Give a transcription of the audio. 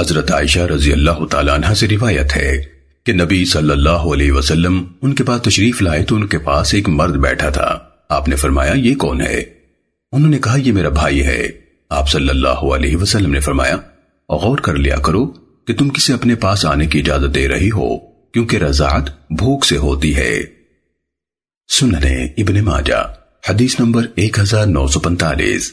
حضرت عائشہ رضی اللہ تعالیٰ عنہ سے روایت ہے کہ نبی صلی اللہ علیہ وسلم ان کے پاس تشریف لائے تو ان کے پاس ایک مرد بیٹھا تھا۔ آپ نے فرمایا، یہ کون ہے؟ انہوں نے کہا، یہ میرا بھائی ہے۔ آپ صلی اللہ علیہ وسلم نے فرمایا، غور کر لیا کرو کہ تم کسے اپنے پاس آنے کی اجازت دے رہی ہو، کیونکہ رضاعت بھوک سے ہوتی ہے۔ سننے ابن ماجہ، حدیث نمبر ایک ہزار نو سو پنتالیس